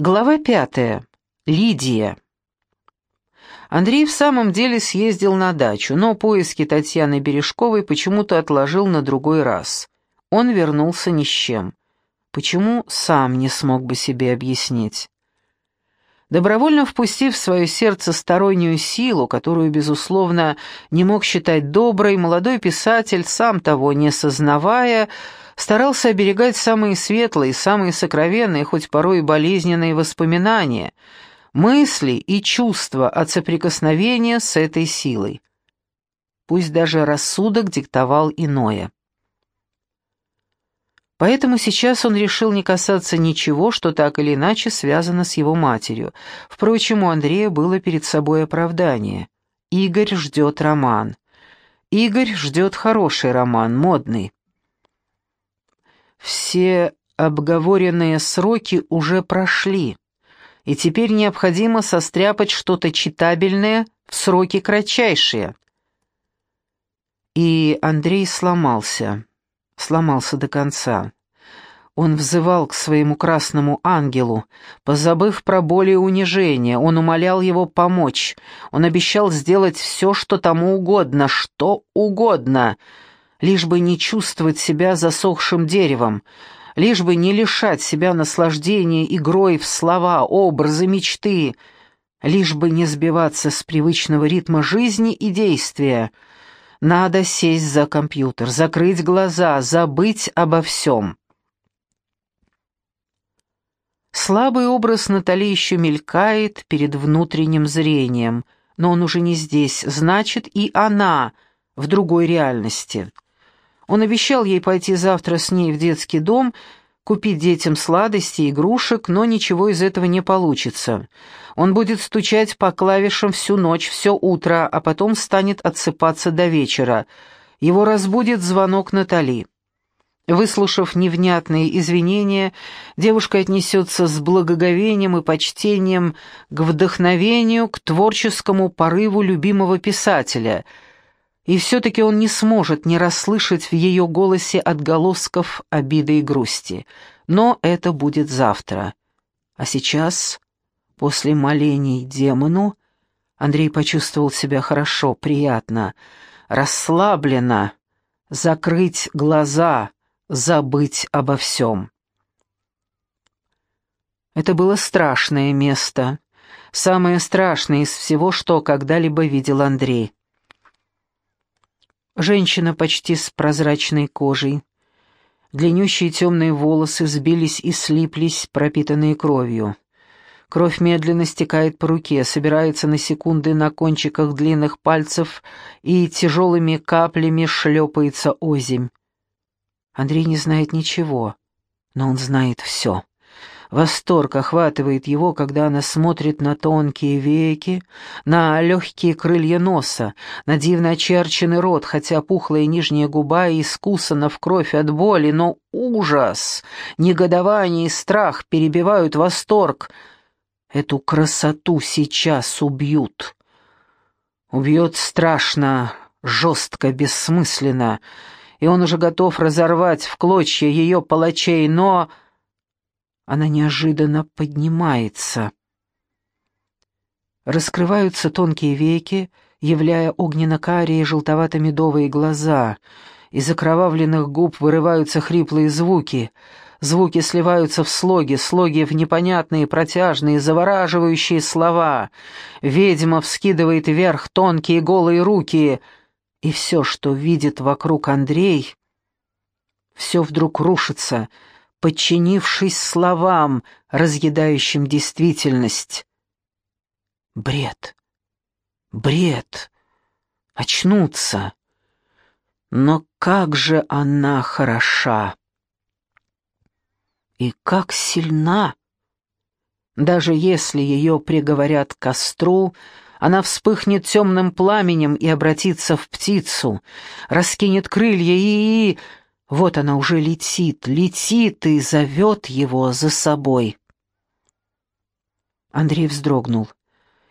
Глава пятая. Лидия. Андрей в самом деле съездил на дачу, но поиски Татьяны Бережковой почему-то отложил на другой раз. Он вернулся ни с чем. Почему, сам не смог бы себе объяснить. Добровольно впустив в свое сердце стороннюю силу, которую, безусловно, не мог считать доброй, молодой писатель, сам того не сознавая, старался оберегать самые светлые, самые сокровенные, хоть порой и болезненные воспоминания, мысли и чувства от соприкосновения с этой силой. Пусть даже рассудок диктовал иное. Поэтому сейчас он решил не касаться ничего, что так или иначе связано с его матерью. Впрочем, у Андрея было перед собой оправдание. Игорь ждет роман. Игорь ждет хороший роман, модный. Все обговоренные сроки уже прошли, и теперь необходимо состряпать что-то читабельное в сроки кратчайшие. И Андрей сломался, сломался до конца. Он взывал к своему красному ангелу, позабыв про боль и унижение, он умолял его помочь, он обещал сделать все, что тому угодно, что угодно — лишь бы не чувствовать себя засохшим деревом, лишь бы не лишать себя наслаждения игрой в слова, образы, мечты, лишь бы не сбиваться с привычного ритма жизни и действия. Надо сесть за компьютер, закрыть глаза, забыть обо всем. Слабый образ Натали еще мелькает перед внутренним зрением, но он уже не здесь, значит, и она в другой реальности — он обещал ей пойти завтра с ней в детский дом, купить детям сладости, и игрушек, но ничего из этого не получится. Он будет стучать по клавишам всю ночь, все утро, а потом станет отсыпаться до вечера. Его разбудит звонок Натали. Выслушав невнятные извинения, девушка отнесется с благоговением и почтением к вдохновению, к творческому порыву любимого писателя — и все-таки он не сможет не расслышать в ее голосе отголосков обиды и грусти. Но это будет завтра. А сейчас, после молений демону, Андрей почувствовал себя хорошо, приятно, расслабленно, закрыть глаза, забыть обо всем. Это было страшное место, самое страшное из всего, что когда-либо видел Андрей. Женщина почти с прозрачной кожей. Длиннющие темные волосы сбились и слиплись, пропитанные кровью. Кровь медленно стекает по руке, собирается на секунды на кончиках длинных пальцев и тяжелыми каплями шлепается озимь. Андрей не знает ничего, но он знает все. Восторг охватывает его, когда она смотрит на тонкие веки, на легкие крылья носа, на дивно очерченный рот, хотя пухлая нижняя губа искусана в кровь от боли, но ужас, негодование и страх перебивают восторг. Эту красоту сейчас убьют. Убьет страшно, жестко, бессмысленно, и он уже готов разорвать в клочья ее палачей, но... Она неожиданно поднимается. Раскрываются тонкие веки, являя огненно-карие желтовато-медовые глаза. Из окровавленных губ вырываются хриплые звуки. Звуки сливаются в слоги, слоги в непонятные, протяжные, завораживающие слова. Ведьма вскидывает вверх тонкие голые руки, и все, что видит вокруг Андрей, все вдруг рушится — подчинившись словам, разъедающим действительность. Бред. Бред. Очнуться. Но как же она хороша! И как сильна! Даже если ее приговорят к костру, она вспыхнет темным пламенем и обратится в птицу, раскинет крылья и... Вот она уже летит, летит и зовет его за собой. Андрей вздрогнул.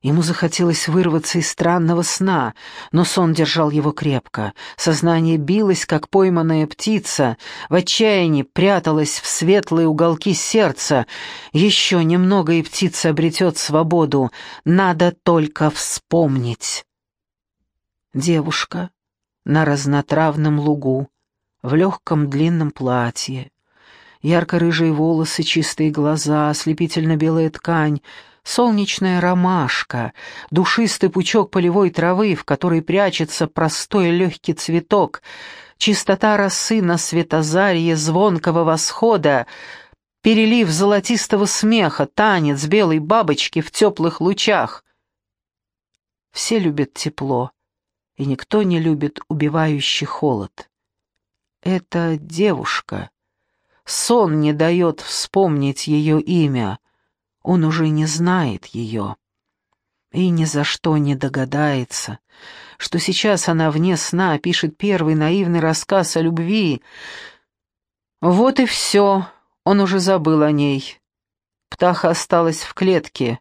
Ему захотелось вырваться из странного сна, но сон держал его крепко. Сознание билось, как пойманная птица, в отчаянии пряталось в светлые уголки сердца. Еще немного, и птица обретет свободу. Надо только вспомнить. Девушка на разнотравном лугу, в легком длинном платье. Ярко-рыжие волосы, чистые глаза, ослепительно-белая ткань — солнечная ромашка, душистый пучок полевой травы, в которой прячется простой легкий цветок, чистота росы на светозарье звонкого восхода, перелив золотистого смеха, танец белой бабочки в теплых лучах. Все любят тепло, и никто не любит убивающий холод. Это девушка. Сон не дает вспомнить ее имя — он уже не знает ее и ни за что не догадается, что сейчас она вне сна пишет первый наивный рассказ о любви. Вот и все, он уже забыл о ней. Птаха осталась в клетке,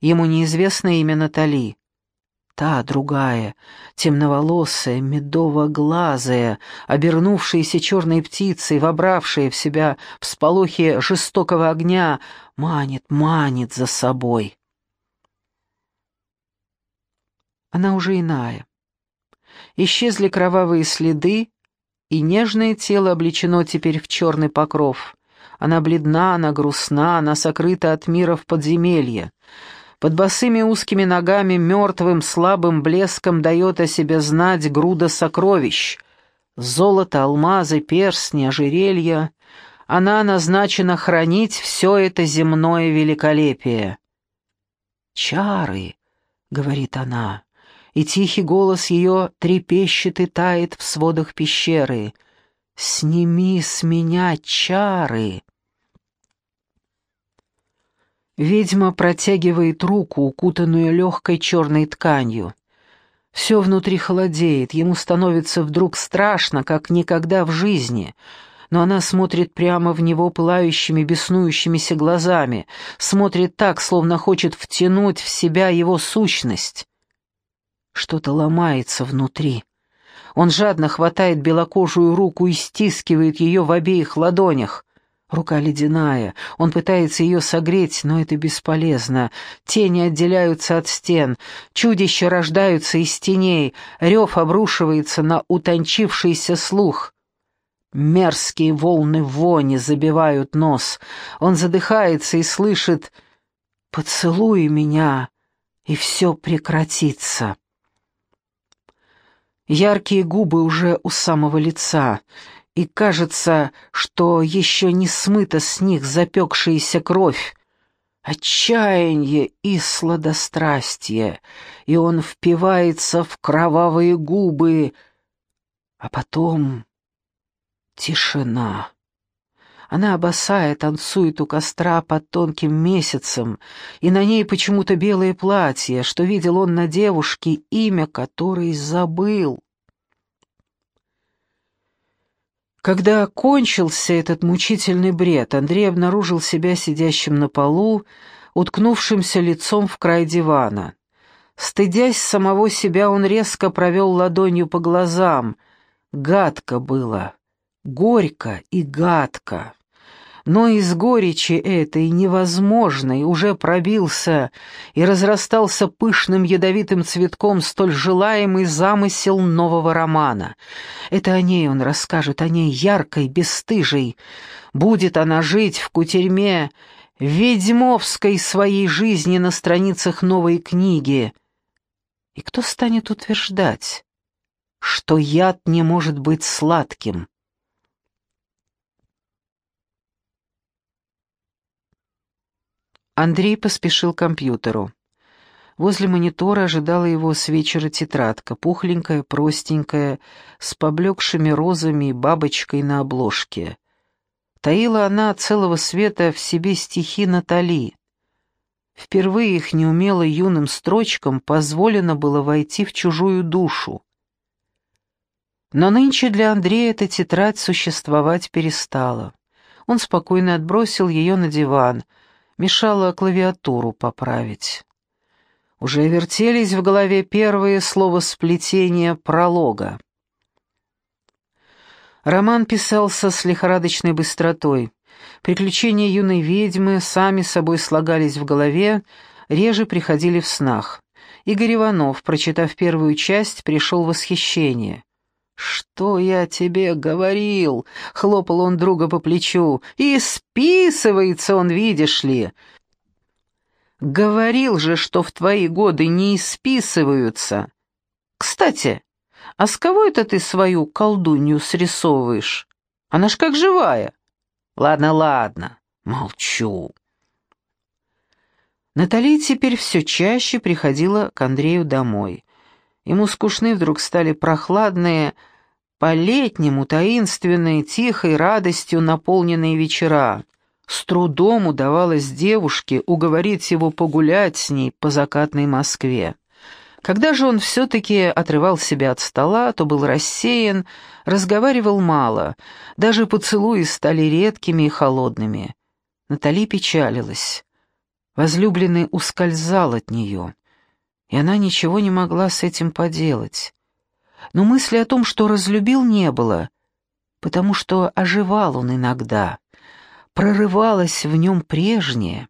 ему неизвестно имя Натали. Та другая, темноволосая, медово-глазая, обернувшаяся черной птицей, вобравшая в себя всполохи жестокого огня, манит, манит за собой. Она уже иная. Исчезли кровавые следы, и нежное тело облечено теперь в черный покров. Она бледна, она грустна, она сокрыта от мира в подземелье. Под босыми узкими ногами мертвым слабым блеском дает о себе знать груда сокровищ. Золото, алмазы, перстни, ожерелья. Она назначена хранить все это земное великолепие. «Чары», — говорит она, и тихий голос ее трепещет и тает в сводах пещеры. «Сними с меня чары!» Ведьма протягивает руку, укутанную легкой черной тканью. Все внутри холодеет, ему становится вдруг страшно, как никогда в жизни, но она смотрит прямо в него пылающими, беснующимися глазами, смотрит так, словно хочет втянуть в себя его сущность. Что-то ломается внутри. Он жадно хватает белокожую руку и стискивает ее в обеих ладонях. Рука ледяная, он пытается ее согреть, но это бесполезно. Тени отделяются от стен, чудища рождаются из теней, рев обрушивается на утончившийся слух. Мерзкие волны вони забивают нос. Он задыхается и слышит «Поцелуй меня, и все прекратится». Яркие губы уже у самого лица — и кажется, что еще не смыта с них запекшаяся кровь. Отчаяние и сладострастие, и он впивается в кровавые губы, а потом тишина. Она босая танцует у костра под тонким месяцем, и на ней почему-то белое платье, что видел он на девушке, имя которой забыл. Когда кончился этот мучительный бред, Андрей обнаружил себя сидящим на полу, уткнувшимся лицом в край дивана. Стыдясь самого себя, он резко провел ладонью по глазам. Гадко было, горько и гадко но из горечи этой невозможной уже пробился и разрастался пышным ядовитым цветком столь желаемый замысел нового романа. Это о ней он расскажет, о ней яркой, бесстыжей. Будет она жить в кутерьме ведьмовской своей жизни на страницах новой книги. И кто станет утверждать, что яд не может быть сладким? Андрей поспешил к компьютеру. Возле монитора ожидала его с вечера тетрадка, пухленькая, простенькая, с поблекшими розами и бабочкой на обложке. Таила она целого света в себе стихи Натали. Впервые их неумело юным строчкам позволено было войти в чужую душу. Но нынче для Андрея эта тетрадь существовать перестала. Он спокойно отбросил ее на диван — мешало клавиатуру поправить. Уже вертелись в голове первые словосплетения пролога. Роман писался с лихорадочной быстротой. Приключения юной ведьмы сами собой слагались в голове, реже приходили в снах. Игорь Иванов, прочитав первую часть, пришел в восхищение. «Что я тебе говорил?» — хлопал он друга по плечу. «И списывается он, видишь ли!» «Говорил же, что в твои годы не исписываются. Кстати, а с кого это ты свою колдунью срисовываешь? Она ж как живая!» «Ладно, ладно, молчу». Натали теперь все чаще приходила к Андрею домой. Ему скучны вдруг стали прохладные, по-летнему таинственные, тихой радостью наполненные вечера. С трудом удавалось девушке уговорить его погулять с ней по закатной Москве. Когда же он все-таки отрывал себя от стола, то был рассеян, разговаривал мало, даже поцелуи стали редкими и холодными. Натали печалилась. Возлюбленный ускользал от нее, и она ничего не могла с этим поделать. Но мысли о том, что разлюбил, не было, потому что оживал он иногда, прорывалось в нем прежнее.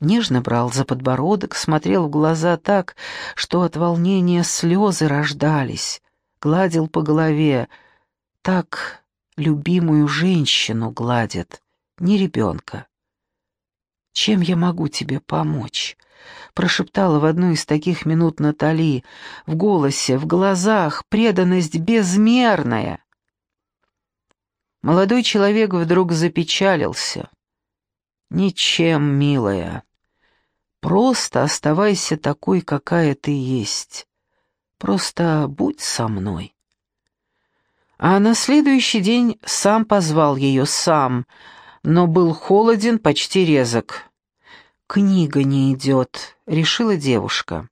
Нежно брал за подбородок, смотрел в глаза так, что от волнения слезы рождались, гладил по голове, так любимую женщину гладят, не ребенка. «Чем я могу тебе помочь?» — прошептала в одну из таких минут Натали, в голосе, в глазах, преданность безмерная. Молодой человек вдруг запечалился. «Ничем, милая. Просто оставайся такой, какая ты есть. Просто будь со мной». А на следующий день сам позвал ее, сам, но был холоден, почти резок. «Книга не идет», — решила девушка.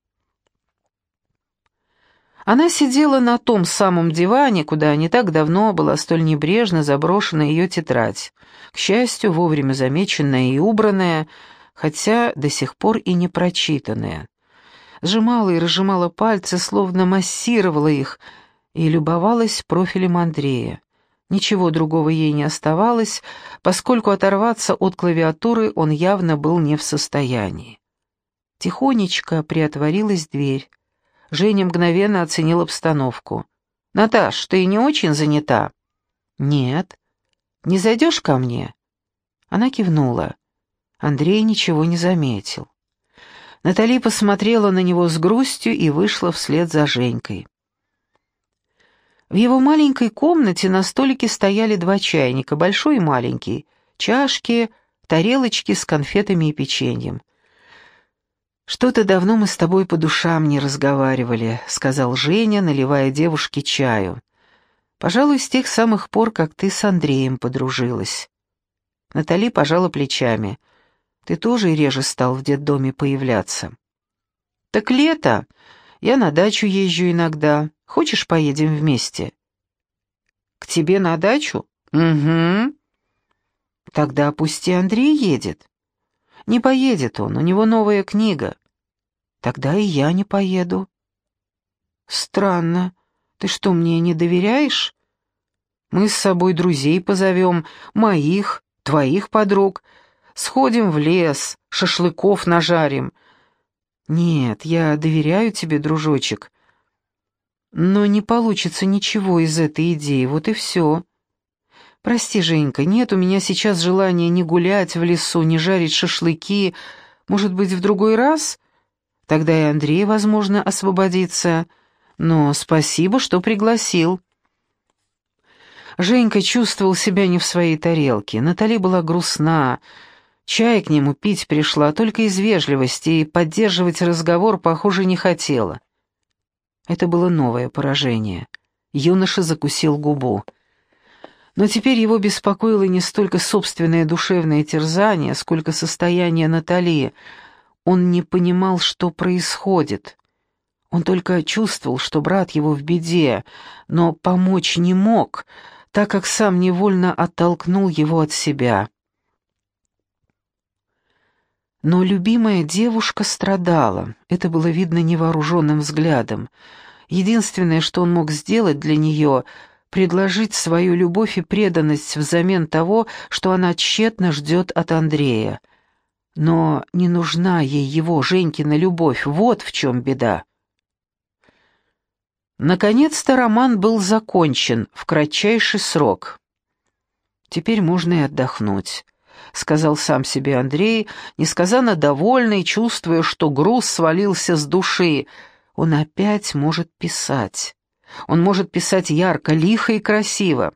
Она сидела на том самом диване, куда не так давно была столь небрежно заброшена ее тетрадь, к счастью, вовремя замеченная и убранная, хотя до сих пор и не прочитанная. Сжимала и разжимала пальцы, словно массировала их, и любовалась профилем Андрея. Ничего другого ей не оставалось, поскольку оторваться от клавиатуры он явно был не в состоянии. Тихонечко приотворилась дверь. Женя мгновенно оценил обстановку. «Наташ, ты не очень занята?» «Нет». «Не зайдешь ко мне?» Она кивнула. Андрей ничего не заметил. Натали посмотрела на него с грустью и вышла вслед за Женькой. В его маленькой комнате на столике стояли два чайника, большой и маленький, чашки, тарелочки с конфетами и печеньем. «Что-то давно мы с тобой по душам не разговаривали», — сказал Женя, наливая девушке чаю. «Пожалуй, с тех самых пор, как ты с Андреем подружилась». Натали пожала плечами. «Ты тоже реже стал в детдоме появляться». «Так лето. Я на дачу езжу иногда. Хочешь, поедем вместе?» «К тебе на дачу?» «Угу». «Тогда пусти Андрей едет». «Не поедет он, у него новая книга». «Тогда и я не поеду». «Странно. Ты что, мне не доверяешь?» «Мы с собой друзей позовем, моих, твоих подруг. Сходим в лес, шашлыков нажарим». «Нет, я доверяю тебе, дружочек. Но не получится ничего из этой идеи, вот и все. Прости, Женька, нет у меня сейчас желания ни гулять в лесу, ни жарить шашлыки. Может быть, в другой раз? Тогда и Андрей, возможно, освободится. Но спасибо, что пригласил. Женька чувствовал себя не в своей тарелке. Натали была грустна. Чай к нему пить пришла только из вежливости, и поддерживать разговор, похоже, не хотела. Это было новое поражение. Юноша закусил губу. Но теперь его беспокоило не столько собственное душевное терзание, сколько состояние Натальи. Он не понимал, что происходит. Он только чувствовал, что брат его в беде, но помочь не мог, так как сам невольно оттолкнул его от себя. Но любимая девушка страдала, это было видно невооруженным взглядом. Единственное, что он мог сделать для нее — предложить свою любовь и преданность взамен того, что она тщетно ждет от Андрея. Но не нужна ей его, Женькина, любовь, вот в чем беда. Наконец-то роман был закончен в кратчайший срок. «Теперь можно и отдохнуть», — сказал сам себе Андрей, несказанно довольный, чувствуя, что груз свалился с души. Он опять может писать. Он может писать ярко, лихо и красиво.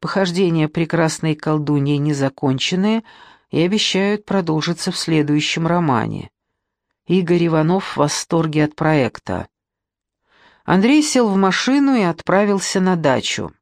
Похождения прекрасной колдуньи не закончены и обещают продолжиться в следующем романе. Игорь Иванов в восторге от проекта. Андрей сел в машину и отправился на дачу.